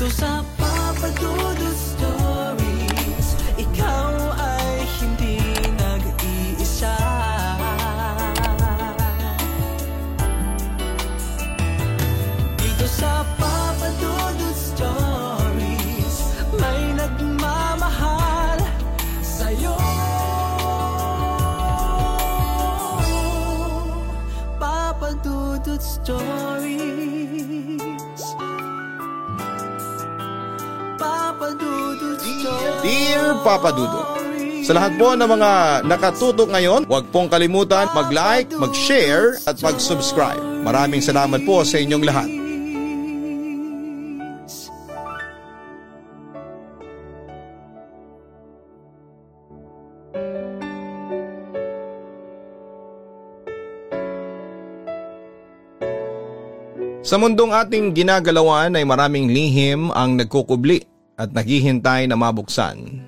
Dito sa Papa Dudut Stories Ikaw ay hindi nag-iisa. Dito sa Papa Dudut Stories May nagmamahal sa'yo. Papa Dudut Stories Dear Papa Dudo, sa lahat po ng mga nakatutok ngayon, huwag pong kalimutan mag-like, mag-share at mag-subscribe. Maraming salamat po sa inyong lahat. Sa mundong ating ginagalawan ay maraming lihim ang nagkukubli at naghihintay na mabuksan.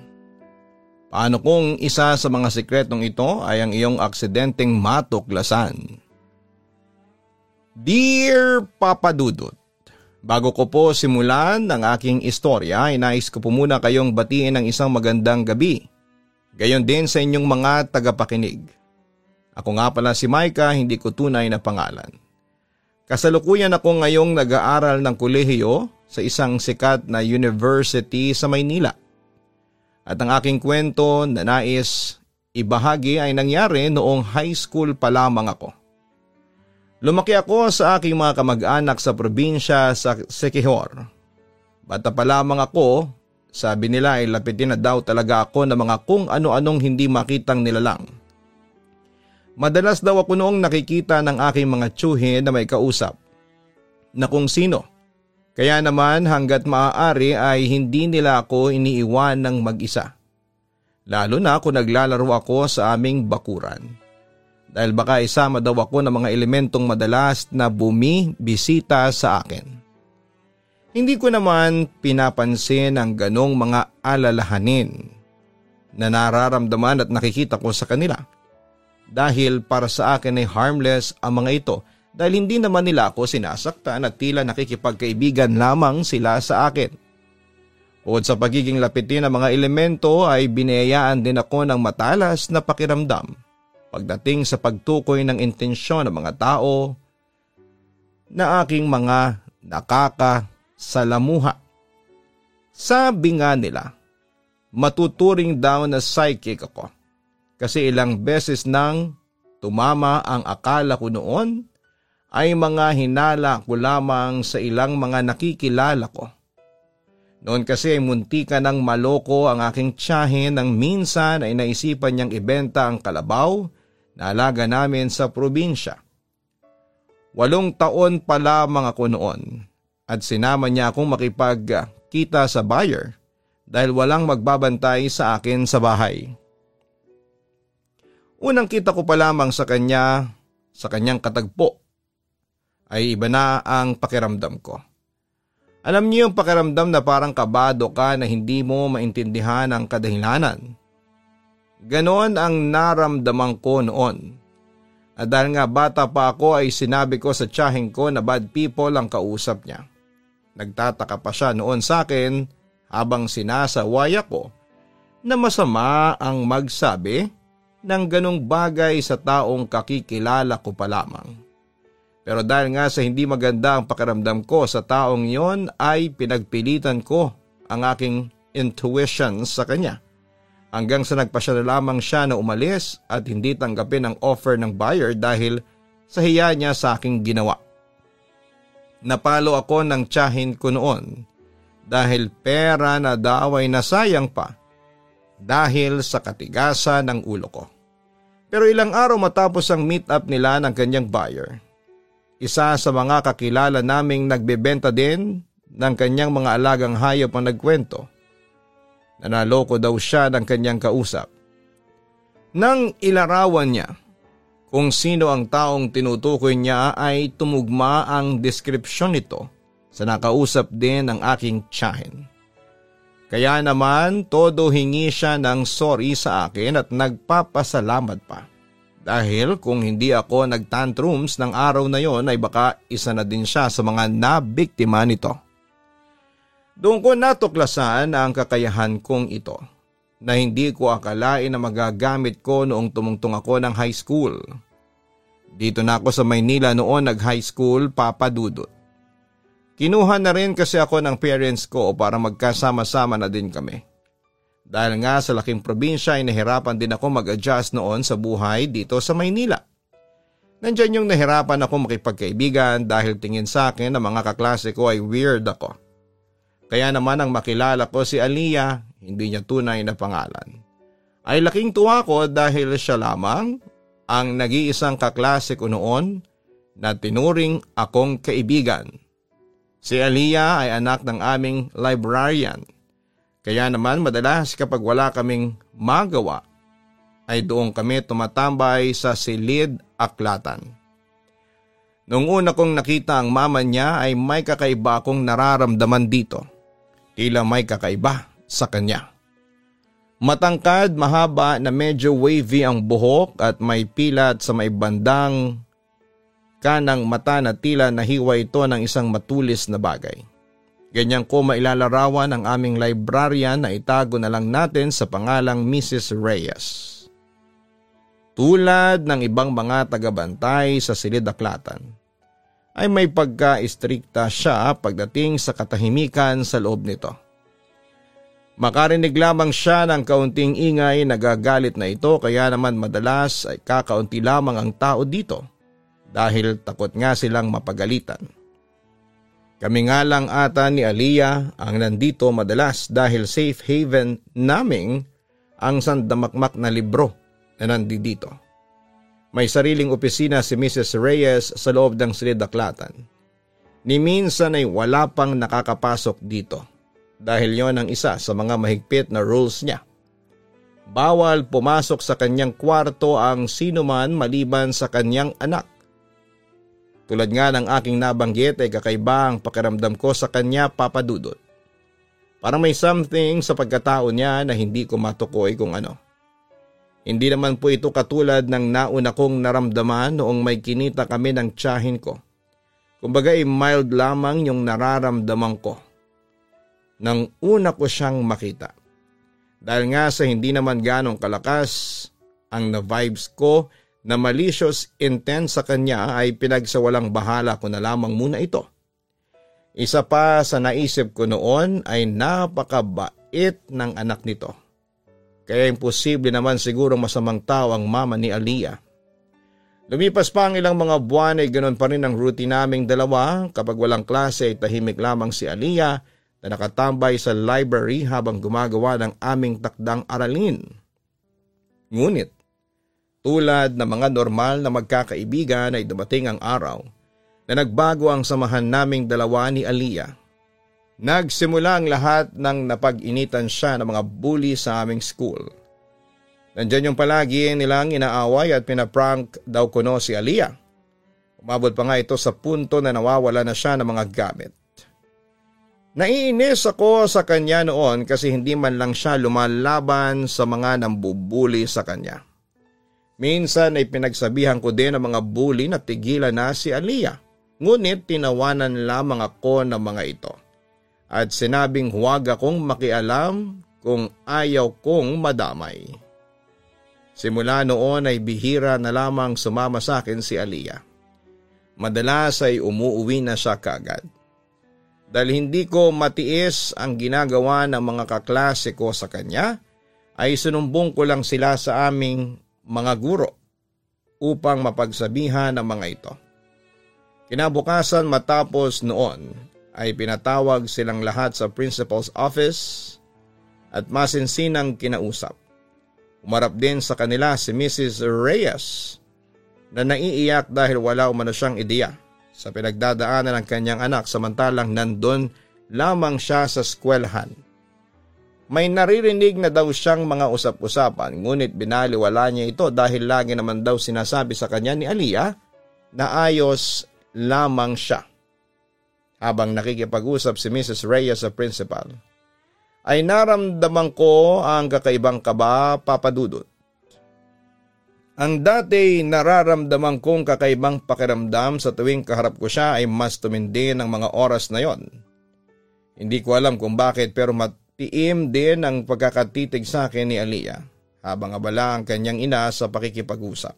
Paano kung isa sa mga sikretong ito ay ang iyong aksidenteng matuklasan? Dear Papa Dudut, bago ko po simulan ang aking istorya ay nais ko po muna kayong batiin ng isang magandang gabi. Gayon din sa inyong mga tagapakinig. Ako nga pala si Micah, hindi ko tunay na pangalan. Kasalukuyan ako ngayong nag-aaral ng kolehiyo sa isang sikat na university sa Maynila. At ang aking kwento na nais ibahagi ay nangyari noong high school pa lamang ako. Lumaki ako sa aking mga kamag-anak sa probinsya sa Sekihor. Bata pa lamang ako, sabi nila ay lapitin na daw talaga ako ng mga kung ano-anong hindi makitang nilalang. Madalas daw ako noong nakikita ng aking mga tsuhe na may kausap na kung sino. Kaya naman hanggat maaari ay hindi nila ako iniiwan ng mag-isa. Lalo na kung naglalaro ako sa aming bakuran. Dahil baka isama daw ako ng mga elementong madalas na bumibisita sa akin. Hindi ko naman pinapansin ang ganong mga alalahanin na nararamdaman at nakikita ko sa kanila dahil para sa akin ay harmless ang mga ito dahil hindi naman nila ako sinasaktan at tila nakikipagkaibigan lamang sila sa akin. Bukod sa pagiging lapitin ng mga elemento ay binayaan din ako ng matalas na pakiramdam pagdating sa pagtukoy ng intensyon ng mga tao na aking mga nakakasalamuha. Sabi nga nila, matuturing daw na psychic ako kasi ilang beses nang tumama ang akala ko noon ay mga hinala ko lamang sa ilang mga nakikilala ko. Noon kasi ay munti ka ng maloko ang aking tiyahin nang minsan ay naisipan niyang ibenta ang kalabaw na alaga namin sa probinsya. Walong taon pa lamang ako noon at sinama niya akong makipagkita sa buyer dahil walang magbabantay sa akin sa bahay. Unang kita ko pa lamang sa kanya, sa kanyang katagpo, ay iba na ang pakiramdam ko. Alam niyo yung pakiramdam na parang kabado ka na hindi mo maintindihan ang kadahilanan. Ganon ang naramdaman ko noon. At dahil nga bata pa ako ay sinabi ko sa tiyahing ko na bad people ang kausap niya. Nagtataka pa siya noon sa akin habang sinasaway ako na masama ang magsabi ng ganong bagay sa taong kakikilala ko pa lamang. Pero dahil nga sa hindi maganda ang pakiramdam ko sa taong yon ay pinagpilitan ko ang aking intuition sa kanya. Hanggang sa nagpasya na lamang siya na umalis at hindi tanggapin ang offer ng buyer dahil sa hiya niya sa aking ginawa. Napalo ako ng tiyahin ko noon dahil pera na daw ay nasayang pa dahil sa katigasan ng ulo ko. Pero ilang araw matapos ang meet up nila ng kanyang buyer, isa sa mga kakilala naming nagbebenta din ng kanyang mga alagang hayop ang nagkwento. Nanaloko daw siya ng kanyang kausap. Nang ilarawan niya kung sino ang taong tinutukoy niya ay tumugma ang deskripsyon nito sa nakausap din ng aking tiyahin. Kaya naman todo hingi siya ng sorry sa akin at nagpapasalamat pa. Dahil kung hindi ako nagtantrums ng araw na yon ay baka isa na din siya sa mga nabiktima nito. Doon ko natuklasan ang kakayahan kong ito na hindi ko akalain na magagamit ko noong tumungtong ako ng high school. Dito na ako sa Maynila noon nag-high school, Papa Dudut. Kinuha na rin kasi ako ng parents ko para magkasama-sama na din kami. Dahil nga sa laking probinsya ay nahirapan din ako mag-adjust noon sa buhay dito sa Maynila. Nandyan yung nahirapan ako makipagkaibigan dahil tingin sa akin na mga kaklase ko ay weird ako. Kaya naman ang makilala ko si Aliyah hindi niya tunay na pangalan. Ay laking tuwa ko dahil siya lamang ang nag-iisang kaklase ko noon na tinuring akong kaibigan. Si Aliyah ay anak ng aming librarian. Kaya naman madalas kapag wala kaming magawa ay doon kami tumatambay sa silid aklatan. Noong una kong nakita ang mama niya ay may kakaiba akong nararamdaman dito. Tila may kakaiba sa kanya. Matangkad, mahaba na medyo wavy ang buhok at may pilat sa may bandang kanang mata na tila nahiwa ito ng isang matulis na bagay. Ganyan ko mailalarawan ang aming librarian na itago na lang natin sa pangalang Mrs. Reyes. Tulad ng ibang mga tagabantay sa silid-aklatan, ay may pagka-istrikta siya pagdating sa katahimikan sa loob nito. Makarinig lamang siya ng kaunting ingay nagagalit na ito kaya naman madalas ay kakaunti lamang ang tao dito dahil takot nga silang mapagalitan. Kami nga lang ata ni Aliyah ang nandito madalas dahil safe haven naming ang sandamakmak na libro na nandito. May sariling opisina si Mrs. Reyes sa loob ng silidaklatan. Ni minsan ay wala pang nakakapasok dito dahil yon ang isa sa mga mahigpit na rules niya. Bawal pumasok sa kanyang kwarto ang sinuman maliban sa kanyang anak. Tulad nga ng aking nabanggit ay kakaiba ang pakiramdam ko sa kanya papadudot. Parang may something sa pagkatao niya na hindi ko matukoy kung ano. Hindi naman po ito katulad ng nauna kong naramdaman noong may kinita kami ng tiyahin ko. Kumbaga ay mild lamang yung nararamdaman ko nang una ko siyang makita. Dahil nga sa hindi naman ganong kalakas ang na-vibes ko na malicious intent sa kanya ay pinagsawalang bahala ko na lamang muna ito. Isa pa sa naisip ko noon ay napakabait ng anak nito. Kaya imposible naman siguro masamang tao ang mama ni Aliyah. Lumipas pa ang ilang mga buwan ay ganoon pa rin ang routine naming dalawa kapag walang klase ay tahimik lamang si Aliyah na nakatambay sa library habang gumagawa ng aming takdang aralin. Ngunit, tulad ng mga normal na magkakaibigan ay dumating ang araw na nagbago ang samahan naming dalawa ni Aliyah. Nagsimula ang lahat ng napag-initan siya ng mga bully sa aming school. Nandyan yung palagi nilang inaaway at pinaprank daw kuno si Aliyah. Umabot pa nga ito sa punto na nawawala na siya ng mga gamit. Naiinis ako sa kanya noon kasi hindi man lang siya lumalaban sa mga nambubuli sa kanya. Minsan ay pinagsabihan ko din ng mga bully na tigilan na si Aliyah. Ngunit tinawanan lamang ako ng mga ito. At sinabing huwag akong makialam kung ayaw kong madamay. Simula noon ay bihira na lamang sumama sa akin si Aliyah. Madalas ay umuuwi na siya kagad dahil hindi ko matiis ang ginagawa ng mga kaklase ko sa kanya, ay sinumbong ko lang sila sa aming mga guro upang mapagsabihan ang mga ito. Kinabukasan matapos noon ay pinatawag silang lahat sa principal's office at masinsinang kinausap. Umarap din sa kanila si Mrs. Reyes na naiiyak dahil wala umano siyang ideya sa pinagdadaanan ng kanyang anak samantalang nandun lamang siya sa skwelhan. May naririnig na daw siyang mga usap-usapan ngunit binaliwala niya ito dahil lagi naman daw sinasabi sa kanya ni Aliyah na ayos lamang siya. Habang nakikipag-usap si Mrs. Reyes sa principal, ay naramdaman ko ang kakaibang kaba papadudot. Ang dati nararamdaman kong kakaibang pakiramdam sa tuwing kaharap ko siya ay mas tumindi ng mga oras na yon. Hindi ko alam kung bakit pero matiim din ang pagkakatitig sa akin ni Aliyah habang abala ang kanyang ina sa pakikipag-usap.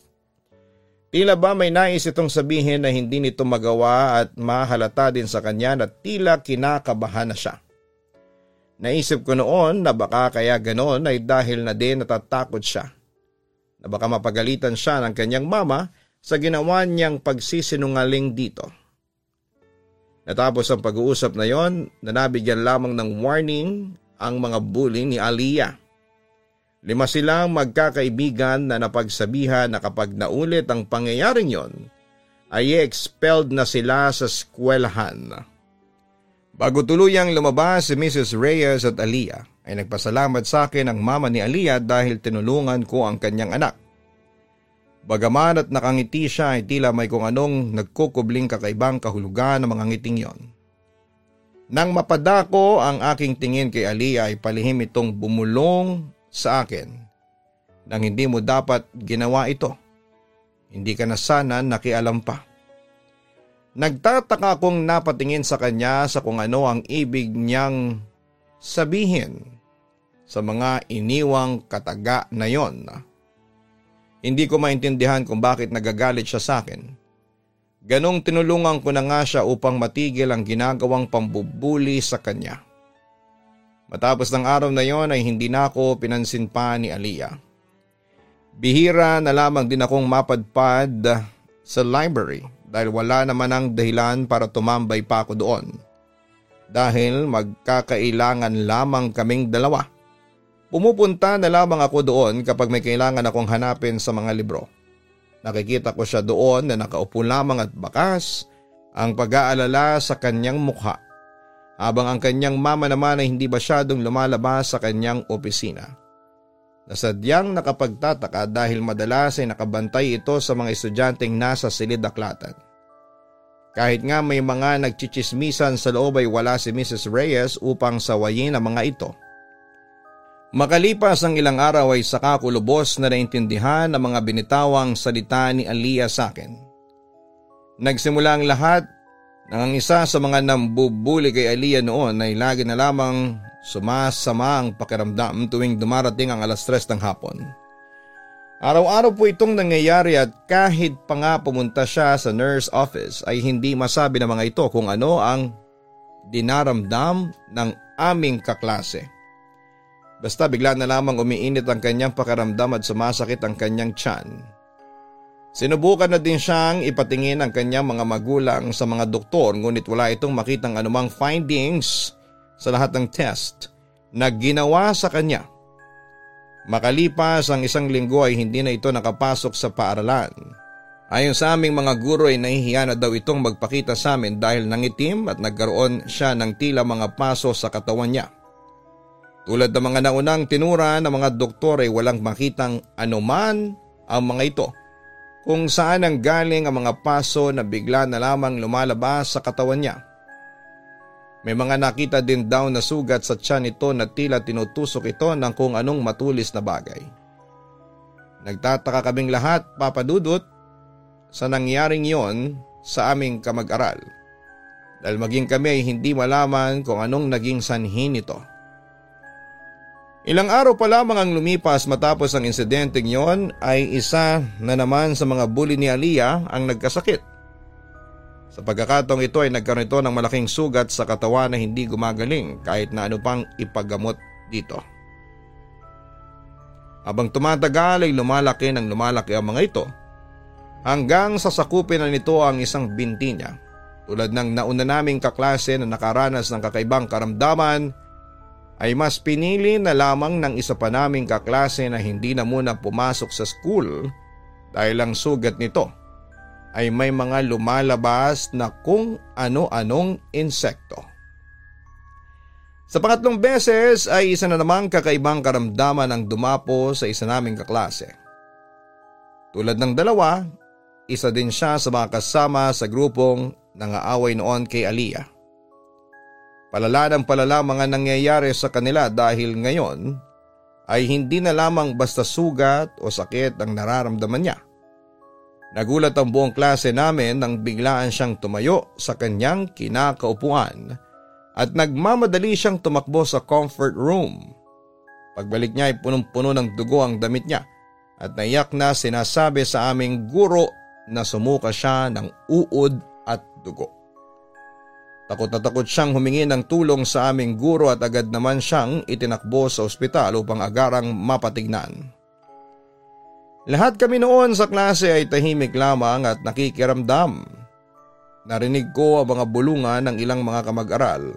Tila ba may nais itong sabihin na hindi nito magawa at mahalata din sa kanya na tila kinakabahan na siya. Naisip ko noon na baka kaya ganoon ay dahil na din natatakot siya. Na baka mapagalitan siya ng kanyang mama sa ginawa niyang pagsisinungaling dito. Natapos ang pag-uusap na yon, nanabigyan lamang ng warning ang mga bully ni Aliyah. Lima silang magkakaibigan na napagsabihan na kapag naulit ang pangyayaring yon, ay expelled na sila sa eskwelahan. Bago tuluyang lumabas si Mrs. Reyes at Aliyah, ay nagpasalamat sa akin ang mama ni Aliyah dahil tinulungan ko ang kanyang anak. Bagaman at nakangiti siya ay tila may kung anong nagkukubling kakaibang kahulugan ng mga ngiting yon. Nang mapadako ang aking tingin kay Aliyah ay palihim itong bumulong sa akin nang hindi mo dapat ginawa ito. Hindi ka na sana nakialam pa. Nagtataka kong napatingin sa kanya sa kung ano ang ibig niyang sabihin sa mga iniwang kataga na yon hindi ko maintindihan kung bakit nagagalit siya sa akin. Ganong tinulungan ko na nga siya upang matigil ang ginagawang pambubuli sa kanya. Matapos ng araw na yon ay hindi na ako pinansin pa ni Aliyah. Bihira na lamang din akong mapadpad sa library dahil wala naman ang dahilan para tumambay pa ako doon. Dahil magkakailangan lamang kaming dalawa. Pumupunta na lamang ako doon kapag may kailangan akong hanapin sa mga libro. Nakikita ko siya doon na nakaupo lamang at bakas ang pag-aalala sa kanyang mukha. Habang ang kanyang mama naman ay hindi masyadong lumalabas sa kanyang opisina. Nasadyang nakapagtataka dahil madalas ay nakabantay ito sa mga estudyanteng nasa silid aklatan. Kahit nga may mga nagchichismisan sa loob ay wala si Mrs. Reyes upang sawayin ang mga ito. Makalipas ang ilang araw ay saka ko lubos na naintindihan ang mga binitawang salita ni Aliyah sa akin. Nagsimula ang lahat nang ang isa sa mga nambubuli kay Aliyah noon ay lagi na lamang sumasama ang pakiramdam tuwing dumarating ang alas tres ng hapon. Araw-araw po itong nangyayari at kahit pa nga pumunta siya sa nurse office ay hindi masabi ng mga ito kung ano ang dinaramdam ng aming kaklase. Basta bigla na lamang umiinit ang kanyang pakaramdam at sumasakit ang kanyang tiyan. Sinubukan na din siyang ipatingin ang kanyang mga magulang sa mga doktor ngunit wala itong makitang anumang findings sa lahat ng test na ginawa sa kanya. Makalipas ang isang linggo ay hindi na ito nakapasok sa paaralan. Ayon sa aming mga guro ay nahihiya na daw itong magpakita sa amin dahil nangitim at nagkaroon siya ng tila mga paso sa katawan niya. Tulad ng mga naunang tinura ng mga doktor ay walang makitang anuman ang mga ito kung saan ang galing ang mga paso na bigla na lamang lumalabas sa katawan niya. May mga nakita din daw na sugat sa tiyan nito na tila tinutusok ito ng kung anong matulis na bagay. Nagtataka kaming lahat papadudot sa nangyaring yon sa aming kamag-aral. Dahil maging kami ay hindi malaman kung anong naging sanhi nito. Ilang araw pa lamang ang lumipas matapos ang insidenteng yon ay isa na naman sa mga bully ni Aliyah ang nagkasakit. Sa pagkakataong ito ay nagkaroon ito ng malaking sugat sa katawan na hindi gumagaling kahit na ano pang ipagamot dito. Habang tumatagal ay lumalaki ng lumalaki ang mga ito hanggang sa sakupin na nito ang isang binti niya. Tulad ng nauna naming kaklase na nakaranas ng kakaibang karamdaman ay mas pinili na lamang ng isa pa naming kaklase na hindi na muna pumasok sa school dahil ang sugat nito ay may mga lumalabas na kung ano-anong insekto. Sa pangatlong beses ay isa na namang kakaibang karamdaman ang dumapo sa isa naming kaklase. Tulad ng dalawa, isa din siya sa mga kasama sa grupong nangaaway noon kay Aliyah. Palala ng palala mga nangyayari sa kanila dahil ngayon ay hindi na lamang basta sugat o sakit ang nararamdaman niya. Nagulat ang buong klase namin nang biglaan siyang tumayo sa kanyang kinakaupuan at nagmamadali siyang tumakbo sa comfort room. Pagbalik niya ay punong-puno ng dugo ang damit niya at naiyak na sinasabi sa aming guro na sumuka siya ng uod at dugo. Takot na takot siyang humingi ng tulong sa aming guro at agad naman siyang itinakbo sa ospital upang agarang mapatignan. Lahat kami noon sa klase ay tahimik lamang at nakikiramdam. Narinig ko ang mga bulungan ng ilang mga kamag-aral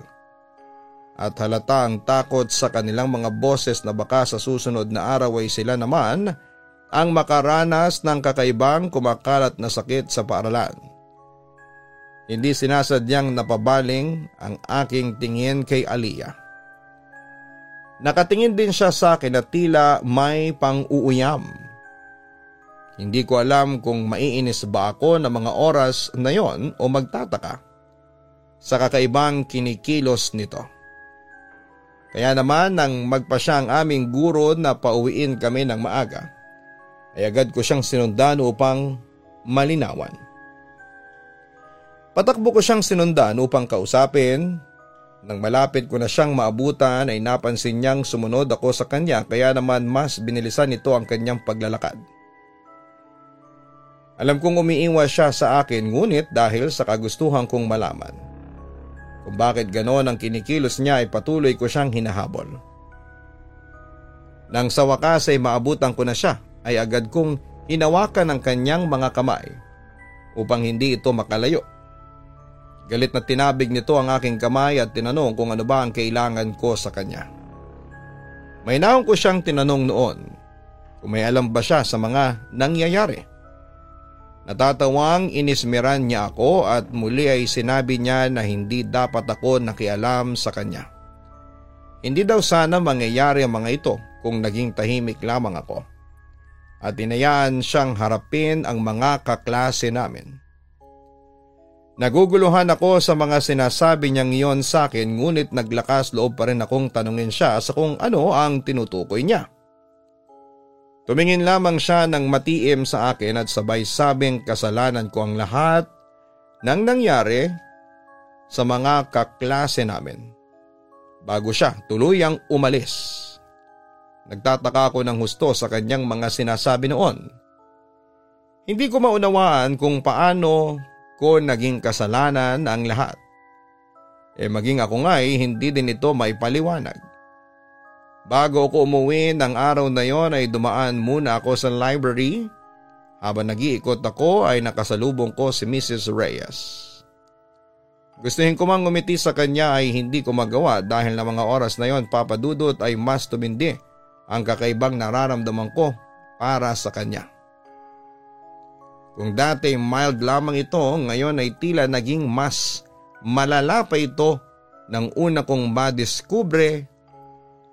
at halata ang takot sa kanilang mga boses na baka sa susunod na araw ay sila naman ang makaranas ng kakaibang kumakalat na sakit sa paaralan. Hindi sinasadyang napabaling ang aking tingin kay Aliyah. Nakatingin din siya sa akin at tila may pang-uuyam. Hindi ko alam kung maiinis ba ako ng mga oras na yon o magtataka sa kakaibang kinikilos nito. Kaya naman nang magpa siya ang aming guro na pauwiin kami ng maaga, ay agad ko siyang sinundan upang malinawan. Patakbo ko siyang sinundan upang kausapin. Nang malapit ko na siyang maabutan ay napansin niyang sumunod ako sa kanya kaya naman mas binilisan nito ang kanyang paglalakad. Alam kong umiiwas siya sa akin ngunit dahil sa kagustuhan kong malaman. Kung bakit ganon ang kinikilos niya ay patuloy ko siyang hinahabol. Nang sa wakas ay maabutan ko na siya ay agad kong hinawakan ang kanyang mga kamay upang hindi ito makalayo. Galit na tinabig nito ang aking kamay at tinanong kung ano ba ang kailangan ko sa kanya. May naong ko siyang tinanong noon kung may alam ba siya sa mga nangyayari. Natatawang inismeran niya ako at muli ay sinabi niya na hindi dapat ako nakialam sa kanya. Hindi daw sana mangyayari ang mga ito kung naging tahimik lamang ako. At inayaan siyang harapin ang mga kaklase namin. Naguguluhan ako sa mga sinasabi niyang iyon sa akin ngunit naglakas loob pa rin akong tanungin siya sa kung ano ang tinutukoy niya. Tumingin lamang siya ng matiim sa akin at sabay sabing kasalanan ko ang lahat ng nangyari sa mga kaklase namin. Bago siya tuluyang umalis. Nagtataka ako ng husto sa kanyang mga sinasabi noon. Hindi ko maunawaan kung paano ko naging kasalanan ang lahat. E maging ako nga ay hindi din ito maipaliwanag. Bago ako umuwi ng araw na yon ay dumaan muna ako sa library. Habang nag-iikot ako ay nakasalubong ko si Mrs. Reyes. Gustuhin ko mang umiti sa kanya ay hindi ko magawa dahil na mga oras na yon papadudot ay mas tumindi ang kakaibang nararamdaman ko para sa kanya. Kung dati mild lamang ito, ngayon ay tila naging mas malala pa ito nang una kong madiskubre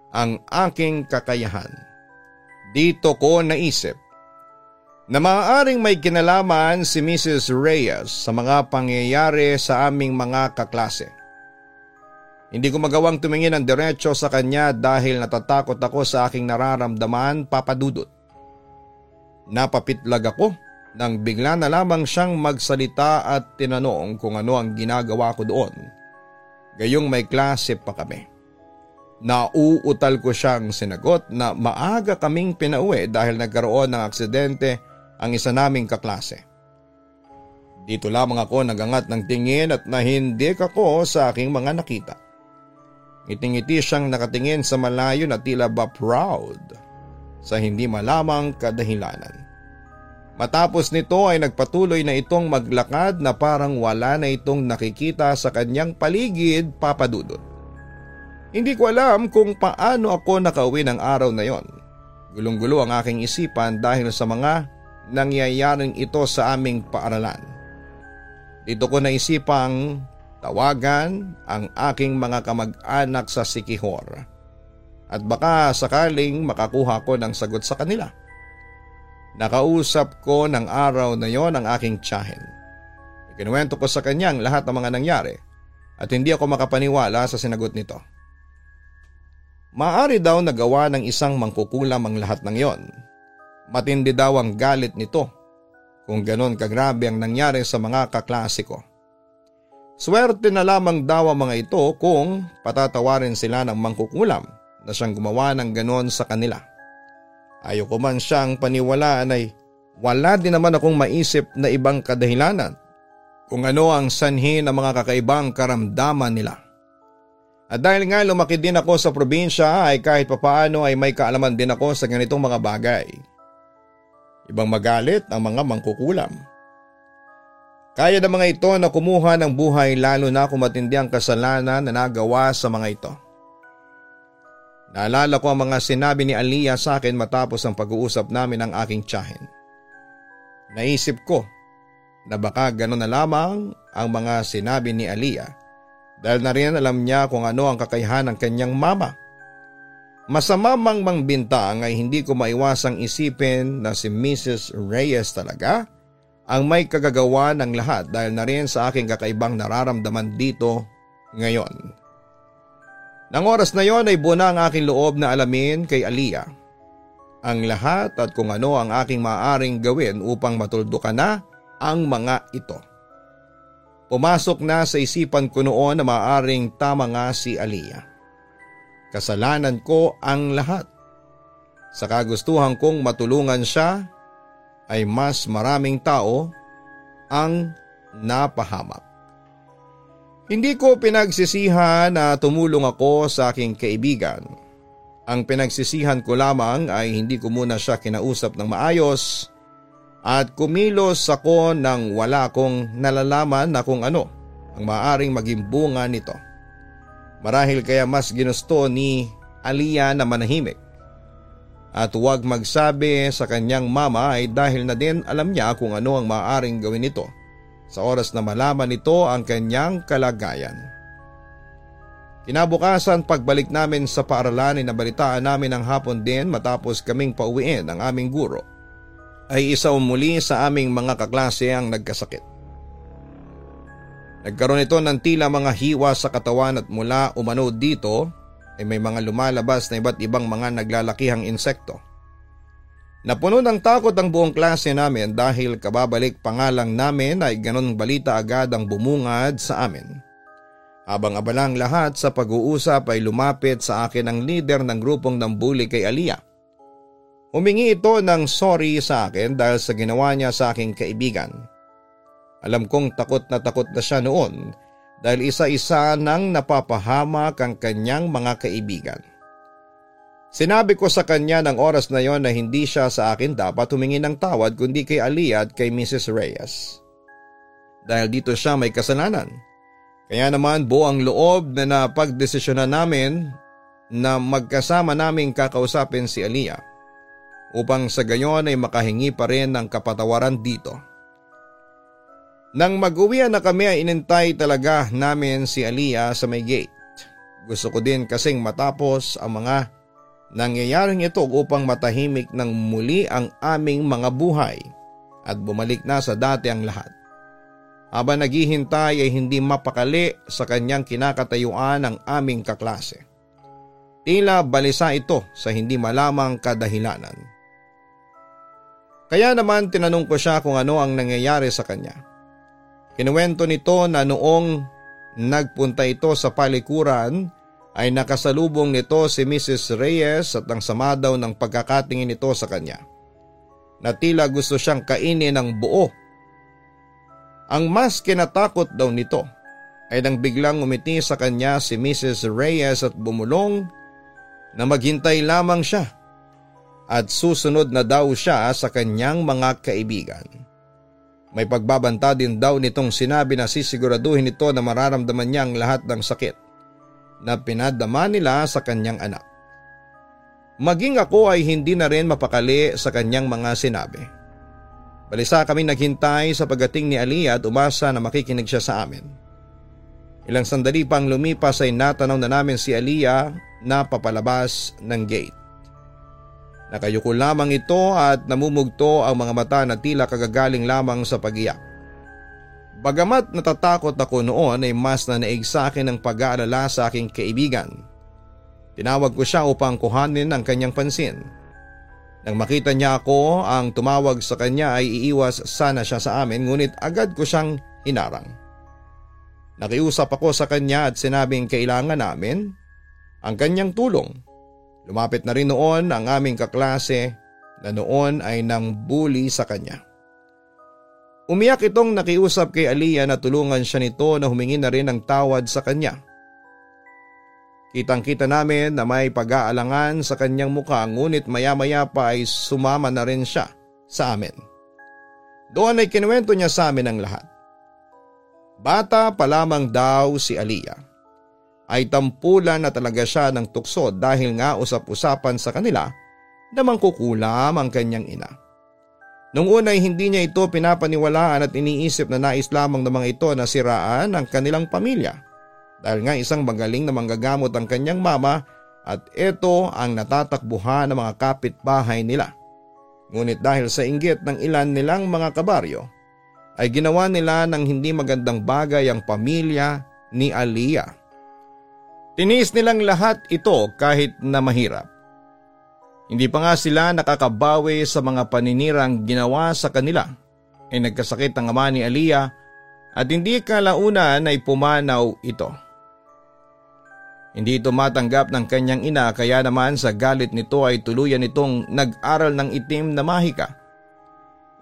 ang aking kakayahan. Dito ko naisip na maaaring may kinalaman si Mrs. Reyes sa mga pangyayari sa aming mga kaklase. Hindi ko magawang tumingin ng diretsyo sa kanya dahil natatakot ako sa aking nararamdaman papadudot. Napapitlag ako nang bigla na lamang siyang magsalita at tinanong kung ano ang ginagawa ko doon. Gayong may klase pa kami. Nauutal ko siyang sinagot na maaga kaming pinauwi dahil nagkaroon ng aksidente ang isa naming kaklase. Dito lamang ako nagangat ng tingin at nahindik ako sa aking mga nakita. Ngiting-ngiti siyang nakatingin sa malayo na tila ba proud sa hindi malamang kadahilanan. Matapos nito ay nagpatuloy na itong maglakad na parang wala na itong nakikita sa kanyang paligid papadudot. Hindi ko alam kung paano ako nakauwi ng araw na yon. Gulong-gulo ang aking isipan dahil sa mga nangyayaring ito sa aming paaralan. Dito ko naisipang tawagan ang aking mga kamag-anak sa Sikihor at baka sakaling makakuha ko ng sagot sa kanila. Nakausap ko ng araw na yon ang aking tiyahin. Ikinuwento ko sa kanya ang lahat ng mga nangyari at hindi ako makapaniwala sa sinagot nito. Maari daw nagawa ng isang mangkukulam ang lahat ng yon. Matindi daw ang galit nito kung ganon kagrabe ang nangyari sa mga kaklase ko. Swerte na lamang daw ang mga ito kung patatawarin sila ng mangkukulam na siyang gumawa ng ganon sa kanila. Ayaw ko man siyang paniwalaan ay wala din naman akong maisip na ibang kadahilanan kung ano ang sanhi ng mga kakaibang karamdaman nila. At dahil nga lumaki din ako sa probinsya ay kahit papaano ay may kaalaman din ako sa ganitong mga bagay. Ibang magalit ang mga mangkukulam. Kaya ng mga ito na kumuha ng buhay lalo na kung matindi ang kasalanan na nagawa sa mga ito. Naalala ko ang mga sinabi ni Aliyah sa akin matapos ang pag-uusap namin ng aking tiyahin. Naisip ko na baka gano'n na lamang ang mga sinabi ni Aliyah dahil na rin alam niya kung ano ang kakayahan ng kanyang mama. Masama mang mangbintang ay hindi ko maiwasang isipin na si Mrs. Reyes talaga ang may kagagawa ng lahat dahil na rin sa aking kakaibang nararamdaman dito ngayon. Nang oras na yon ay buna ang aking loob na alamin kay Aliyah ang lahat at kung ano ang aking maaring gawin upang matuldukan na ang mga ito. Pumasok na sa isipan ko noon na maaring tama nga si Aliyah. Kasalanan ko ang lahat. Sa kagustuhan kong matulungan siya ay mas maraming tao ang napahamak. Hindi ko pinagsisihan na tumulong ako sa aking kaibigan. Ang pinagsisihan ko lamang ay hindi ko muna siya kinausap ng maayos at kumilos ako nang wala kong nalalaman na kung ano ang maaring maging bunga nito. Marahil kaya mas ginusto ni Aliyah na manahimik. At huwag magsabi sa kanyang mama ay dahil na din alam niya kung ano ang maaring gawin nito sa oras na malaman nito ang kanyang kalagayan. Kinabukasan pagbalik namin sa paaralan ay nabalitaan namin ang hapon din matapos kaming pauwiin ang aming guro ay isa muli sa aming mga kaklase ang nagkasakit. Nagkaroon ito ng tila mga hiwa sa katawan at mula umano dito ay may mga lumalabas na iba't ibang mga naglalakihang insekto. Napuno ng takot ang buong klase namin dahil kababalik pangalang namin ay ganon balita agad ang bumungad sa amin. Habang abalang lahat sa pag-uusap ay lumapit sa akin ang leader ng grupong nambuli kay Aliyah. Humingi ito ng sorry sa akin dahil sa ginawa niya sa aking kaibigan. Alam kong takot na takot na siya noon dahil isa-isa nang napapahamak ang kanyang mga kaibigan. Sinabi ko sa kanya ng oras na yon na hindi siya sa akin dapat humingi ng tawad kundi kay Aliyah at kay Mrs. Reyes. Dahil dito siya may kasalanan. Kaya naman buong loob na napagdesisyonan namin na magkasama naming kakausapin si Aliyah upang sa gayon ay makahingi pa rin ng kapatawaran dito. Nang mag-uwian na kami ay inintay talaga namin si Aliyah sa may gate. Gusto ko din kasing matapos ang mga nangyayaring ito upang matahimik ng muli ang aming mga buhay at bumalik na sa dati ang lahat. Habang naghihintay ay hindi mapakali sa kanyang kinakatayuan ang aming kaklase. Tila balisa ito sa hindi malamang kadahilanan. Kaya naman tinanong ko siya kung ano ang nangyayari sa kanya. Kinuwento nito na noong nagpunta ito sa palikuran ay nakasalubong nito si Mrs. Reyes at ang sama daw ng pagkakatingin nito sa kanya. Na tila gusto siyang kainin ng buo. Ang mas kinatakot daw nito ay nang biglang umiti sa kanya si Mrs. Reyes at bumulong na maghintay lamang siya at susunod na daw siya sa kanyang mga kaibigan. May pagbabanta din daw nitong sinabi na sisiguraduhin ito na mararamdaman niya ang lahat ng sakit na pinadama nila sa kanyang anak. Maging ako ay hindi na rin mapakali sa kanyang mga sinabi. Balisa kami naghintay sa pagating ni Aliyah at umasa na makikinig siya sa amin. Ilang sandali pang lumipas ay natanaw na namin si Aliyah na papalabas ng gate. Nakayuko lamang ito at namumugto ang mga mata na tila kagagaling lamang sa pagiyak. Bagamat natatakot ako noon ay mas na naig sa akin ang pag-aalala sa aking kaibigan. Tinawag ko siya upang kuhanin ang kanyang pansin. Nang makita niya ako ang tumawag sa kanya ay iiwas sana siya sa amin ngunit agad ko siyang hinarang. Nakiusap ako sa kanya at sinabing kailangan namin ang kanyang tulong. Lumapit na rin noon ang aming kaklase na noon ay nang bully sa kanya. Umiyak itong nakiusap kay Aliyah na tulungan siya nito na humingi na rin ng tawad sa kanya. Kitang kita namin na may pag-aalangan sa kanyang mukha ngunit maya maya pa ay sumama na rin siya sa amin. Doon ay kinuwento niya sa amin ang lahat. Bata pa lamang daw si Aliyah. Ay tampulan na talaga siya ng tukso dahil nga usap-usapan sa kanila na mangkukulam ang kanyang ina. Nung una ay hindi niya ito pinapaniwalaan at iniisip na nais lamang ng mga ito na siraan ang kanilang pamilya. Dahil nga isang magaling na manggagamot ang kanyang mama at ito ang natatakbuhan ng mga kapitbahay nila. Ngunit dahil sa inggit ng ilan nilang mga kabaryo, ay ginawa nila ng hindi magandang bagay ang pamilya ni Aliyah. Tinis nilang lahat ito kahit na mahirap. Hindi pa nga sila nakakabawi sa mga paninirang ginawa sa kanila ay nagkasakit ang ama ni Aliyah at hindi kalaunan ay pumanaw ito. Hindi ito matanggap ng kanyang ina kaya naman sa galit nito ay tuluyan itong nag-aral ng itim na mahika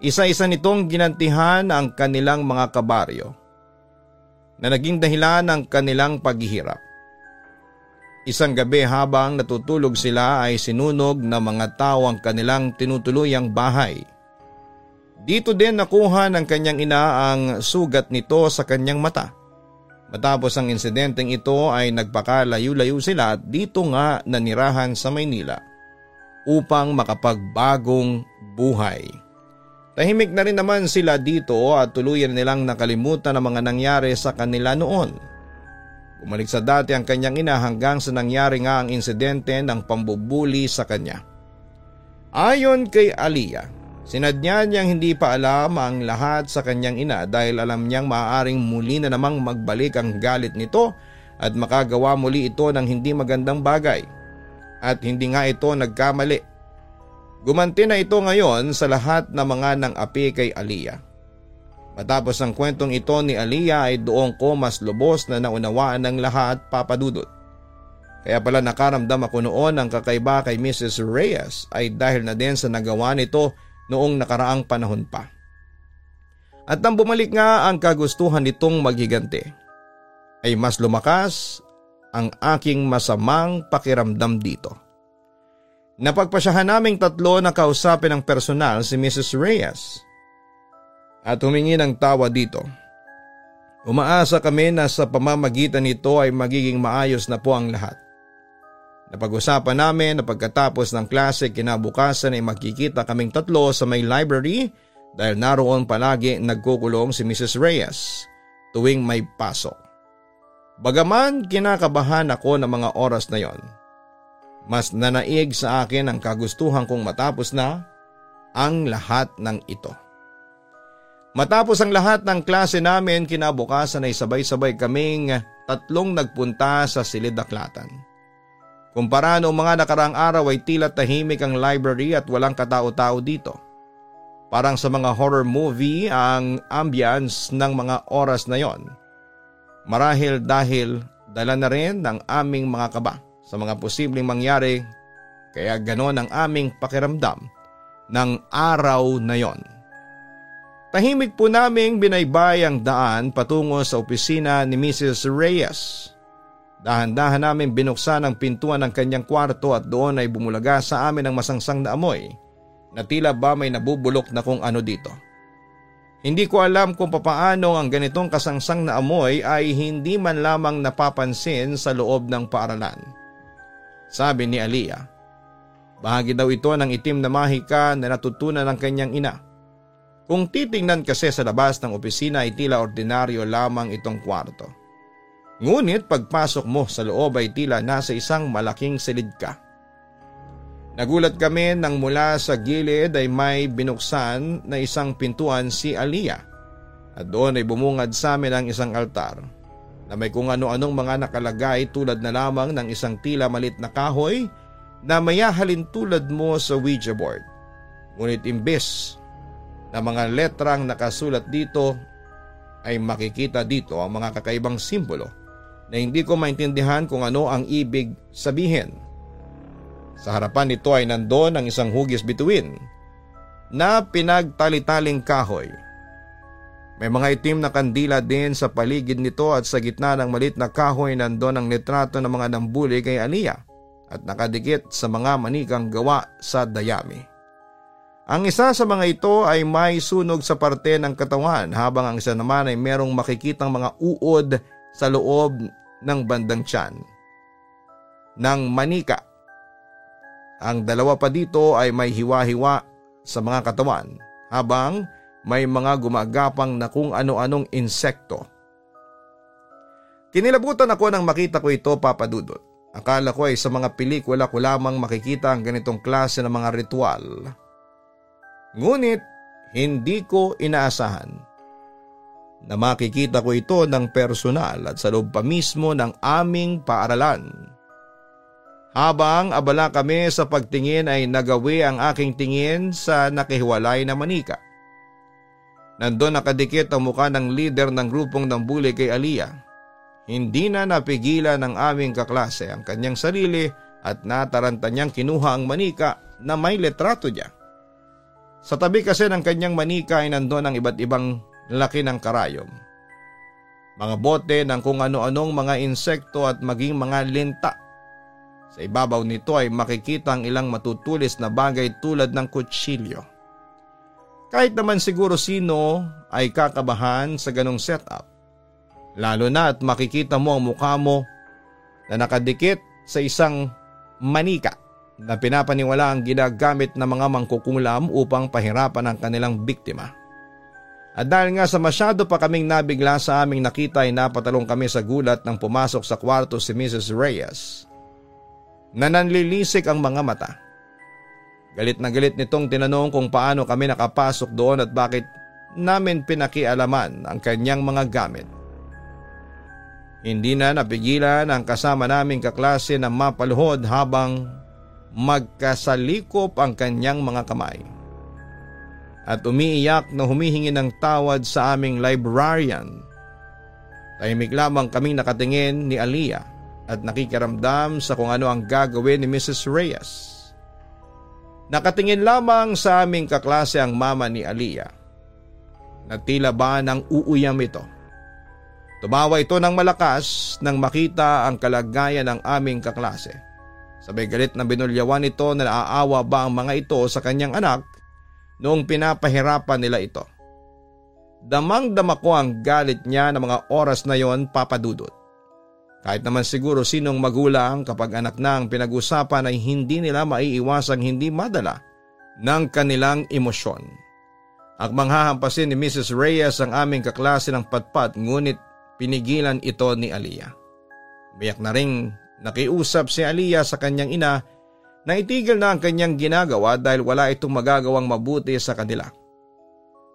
isa-isa nitong ginantihan ang kanilang mga kabaryo na naging dahilan ng kanilang paghihirap. Isang gabi habang natutulog sila ay sinunog na mga tao ang kanilang tinutuluyang bahay. Dito din nakuha ng kanyang ina ang sugat nito sa kanyang mata. Matapos ang insidenteng ito ay nagpakalayo-layo sila at dito nga nanirahan sa Maynila upang makapagbagong buhay. Tahimik na rin naman sila dito at tuluyan nilang nakalimutan ang mga nangyari sa kanila noon. Bumalik sa dati ang kanyang ina hanggang sa nangyari nga ang insidente ng pambubuli sa kanya. Ayon kay Aliyah, sinadya niyang hindi pa alam ang lahat sa kanyang ina dahil alam niyang maaaring muli na namang magbalik ang galit nito at makagawa muli ito ng hindi magandang bagay. At hindi nga ito nagkamali Gumanti na ito ngayon sa lahat ng mga nang api kay Aliyah. Matapos ang kwentong ito ni Aliyah ay doon ko mas lubos na naunawaan ng lahat papadudot. Kaya pala nakaramdam ako noon ng kakaiba kay Mrs. Reyes ay dahil na din sa nagawa nito noong nakaraang panahon pa. At nang bumalik nga ang kagustuhan nitong maghiganti, ay mas lumakas ang aking masamang pakiramdam dito. Napagpasyahan naming tatlo na kausapin ng personal si Mrs. Reyes at humingi ng tawa dito. Umaasa kami na sa pamamagitan nito ay magiging maayos na po ang lahat. Napag-usapan namin na pagkatapos ng klase kinabukasan ay magkikita kaming tatlo sa may library dahil naroon palagi nagkukulong si Mrs. Reyes tuwing may pasok. Bagaman kinakabahan ako ng mga oras na yon mas nanaig sa akin ang kagustuhan kong matapos na ang lahat ng ito. Matapos ang lahat ng klase namin kinabukasan ay sabay-sabay kaming tatlong nagpunta sa Silidaklatan. Kumpara noong mga nakarang araw ay tila tahimik ang library at walang katao-tao dito. Parang sa mga horror movie ang ambience ng mga oras na yon. Marahil dahil dala na rin ng aming mga kaba sa mga posibleng mangyari kaya ganon ang aming pakiramdam ng araw na yon. Tahimik po naming binaybay ang daan patungo sa opisina ni Mrs. Reyes. Dahan-dahan namin binuksan ang pintuan ng kanyang kwarto at doon ay bumulaga sa amin ang masangsang na amoy na tila ba may nabubulok na kung ano dito. Hindi ko alam kung papaano ang ganitong kasangsang na amoy ay hindi man lamang napapansin sa loob ng paaralan. Sabi ni Aliyah. Bahagi daw ito ng itim na mahika na natutunan ng kanyang ina. Kung titingnan kasi sa labas ng opisina ay tila ordinaryo lamang itong kwarto. Ngunit pagpasok mo sa loob ay tila nasa isang malaking silid ka. Nagulat kami nang mula sa gilid ay may binuksan na isang pintuan si Aliyah at doon ay bumungad sa amin ang isang altar na may kung ano-anong mga nakalagay tulad na lamang ng isang tila malit na kahoy na mayahalin tulad mo sa Ouija board. Ngunit imbes na mga letrang nakasulat dito ay makikita dito ang mga kakaibang simbolo na hindi ko maintindihan kung ano ang ibig sabihin. Sa harapan nito ay nandoon ang isang hugis bituin na pinagtalitaling kahoy. May mga itim na kandila din sa paligid nito at sa gitna ng malit na kahoy nandoon ang litrato ng mga nambuli kay Aliyah at nakadikit sa mga manikang gawa sa dayami. Ang isa sa mga ito ay may sunog sa parte ng katawan habang ang isa naman ay merong makikitang mga uod sa loob ng bandang tiyan ng manika. Ang dalawa pa dito ay may hiwa-hiwa sa mga katawan habang may mga gumagapang na kung ano-anong insekto. Kinilabutan ako nang makita ko ito papadudot. Akala ko ay sa mga pelikula ko lamang makikita ang ganitong klase ng mga ritual. Ngunit hindi ko inaasahan na makikita ko ito ng personal at sa loob pa mismo ng aming paaralan. Habang abala kami sa pagtingin ay nagawi ang aking tingin sa nakihiwalay na manika. Nandun nakadikit ang mukha ng leader ng grupong ng buli kay Aliyah. Hindi na napigilan ng aming kaklase ang kanyang sarili at nataranta niyang kinuha ang manika na may letrato niya. Sa tabi kasi ng kanyang manika ay nandoon ang iba't ibang laki ng karayom. Mga bote ng kung ano-anong mga insekto at maging mga linta. Sa ibabaw nito ay makikita ang ilang matutulis na bagay tulad ng kutsilyo. Kahit naman siguro sino ay kakabahan sa ganong setup Lalo na at makikita mo ang mukha mo na nakadikit sa isang manika na pinapaniwala ang ginagamit ng mga mangkukulam upang pahirapan ang kanilang biktima. At dahil nga sa masyado pa kaming nabigla sa aming nakita ay napatalong kami sa gulat nang pumasok sa kwarto si Mrs. Reyes na nanlilisik ang mga mata. Galit na galit nitong tinanong kung paano kami nakapasok doon at bakit namin pinakialaman ang kanyang mga gamit. Hindi na napigilan ang kasama naming kaklase na mapaluhod habang magkasalikop ang kanyang mga kamay. At umiiyak na humihingi ng tawad sa aming librarian. Tahimik lamang kaming nakatingin ni Aliyah at nakikiramdam sa kung ano ang gagawin ni Mrs. Reyes. Nakatingin lamang sa aming kaklase ang mama ni Aliyah na tila ba ng uuyam ito. Tumawa ito ng malakas nang makita ang kalagayan ng aming kaklase. Sabay galit na binulyawan ito na naaawa ba ang mga ito sa kanyang anak noong pinapahirapan nila ito. Damang-dama ko ang galit niya ng mga oras na yon papadudot. Kahit naman siguro sinong magulang kapag anak na ang pinag-usapan ay hindi nila maiiwasang hindi madala ng kanilang emosyon. Ang manghahampasin ni Mrs. Reyes ang aming kaklase ng patpat ngunit Pinigilan ito ni Aliyah. Biyak na ring nakiusap si Aliyah sa kanyang ina na itigil na ang kanyang ginagawa dahil wala itong magagawang mabuti sa kanila.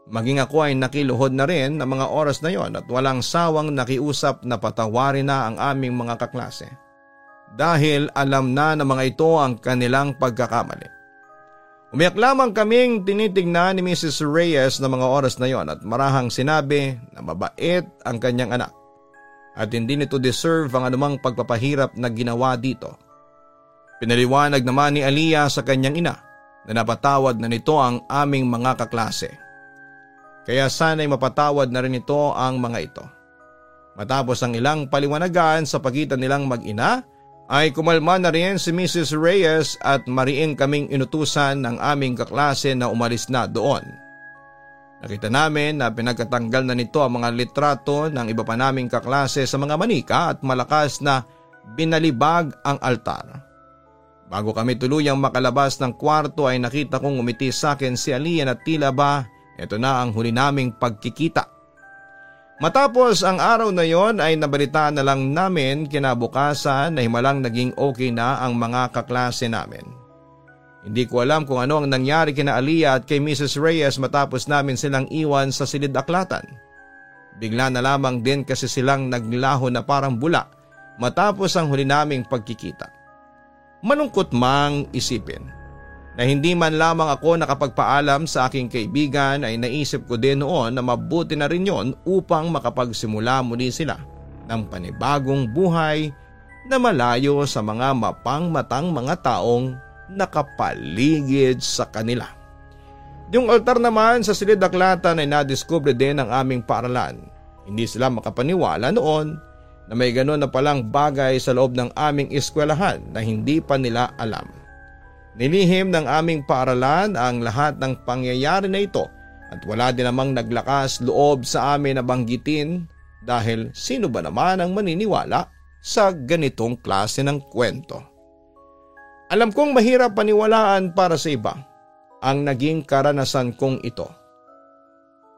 Maging ako ay nakiluhod na rin ng mga oras na yon at walang sawang nakiusap na patawarin na ang aming mga kaklase. Dahil alam na ng mga ito ang kanilang pagkakamali. Umiyak lamang kaming tinitignan ni Mrs. Reyes na mga oras na yon at marahang sinabi na mabait ang kanyang anak at hindi nito deserve ang anumang pagpapahirap na ginawa dito. Pinaliwanag naman ni Aliyah sa kanyang ina na napatawad na nito ang aming mga kaklase. Kaya sana'y mapatawad na rin ito ang mga ito. Matapos ang ilang paliwanagan sa pagitan nilang mag-ina, ay kumalma na rin si Mrs. Reyes at mariing kaming inutusan ng aming kaklase na umalis na doon. Nakita namin na pinagkatanggal na nito ang mga litrato ng iba pa naming kaklase sa mga manika at malakas na binalibag ang altar. Bago kami tuluyang makalabas ng kwarto ay nakita kong umiti sa akin si Alian at tila ba ito na ang huli naming pagkikita. Matapos ang araw na yon ay nabalitaan na lang namin kinabukasan na himalang naging okay na ang mga kaklase namin. Hindi ko alam kung ano ang nangyari kina Aliyah at kay Mrs. Reyes matapos namin silang iwan sa silid aklatan. Bigla na lamang din kasi silang naglaho na parang bula matapos ang huli naming pagkikita. Malungkot mang isipin Na hindi man lamang ako nakapagpaalam sa aking kaibigan ay naisip ko din noon na mabuti na rin yon upang makapagsimula muli sila ng panibagong buhay na malayo sa mga mapangmatang mga taong nakapaligid sa kanila. Yung altar naman sa Silidaklatan ay nadiskubre din ng aming paaralan. Hindi sila makapaniwala noon na may gano'n na palang bagay sa loob ng aming eskwelahan na hindi pa nila alam. Nilihim ng aming paaralan ang lahat ng pangyayari na ito at wala din namang naglakas loob sa amin na banggitin dahil sino ba naman ang maniniwala sa ganitong klase ng kwento. Alam kong mahirap paniwalaan para sa iba ang naging karanasan kong ito.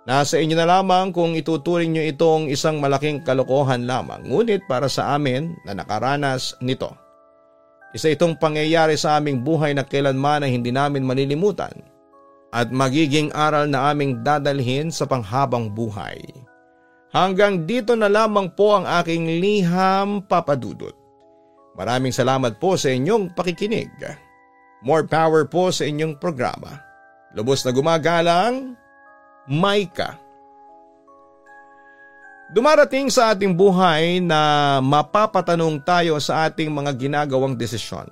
Nasa inyo na lamang kung ituturing nyo itong isang malaking kalokohan lamang ngunit para sa amin na nakaranas nito isa itong pangyayari sa aming buhay na kailanman ay hindi namin malilimutan at magiging aral na aming dadalhin sa panghabang buhay. Hanggang dito na lamang po ang aking liham papadudot. Maraming salamat po sa inyong pakikinig. More power po sa inyong programa. Lubos na gumagalang, Maika. Dumarating sa ating buhay na mapapatanong tayo sa ating mga ginagawang desisyon.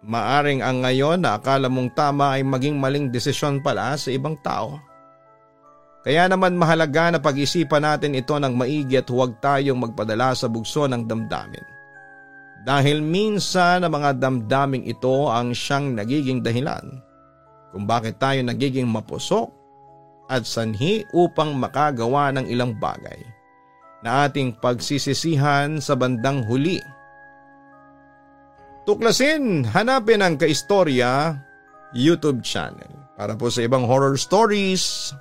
Maaring ang ngayon na akala mong tama ay maging maling desisyon pala sa ibang tao. Kaya naman mahalaga na pag-isipan natin ito ng maigi at huwag tayong magpadala sa bugso ng damdamin. Dahil minsan ang mga damdaming ito ang siyang nagiging dahilan kung bakit tayo nagiging mapusok at sanhi upang makagawa ng ilang bagay na ating pagsisisihan sa bandang huli. Tuklasin, hanapin ang Kaistorya YouTube channel para po sa ibang horror stories.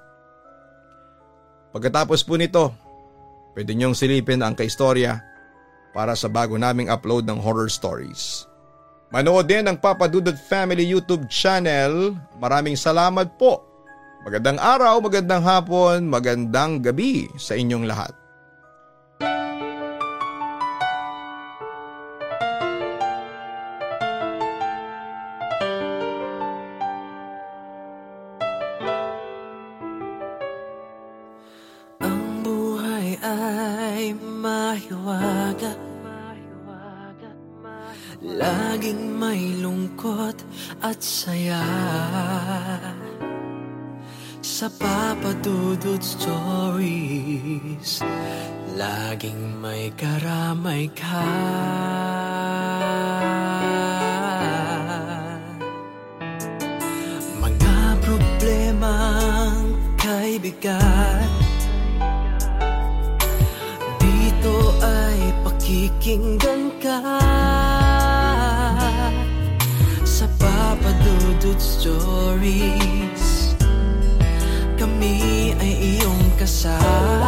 Pagkatapos po nito, pwede niyong silipin ang Kaistorya para sa bago naming upload ng horror stories. Manood din ang Papa Dudod Family YouTube channel. Maraming salamat po Magandang araw, magandang hapon, magandang gabi sa inyong lahat. At saya. Sa Papa Dudut Stories Laging may karamay ka. Mga problemang kaibigan Dito ay pakikinggan ka Dudut Stories. Kami ay iyong kasama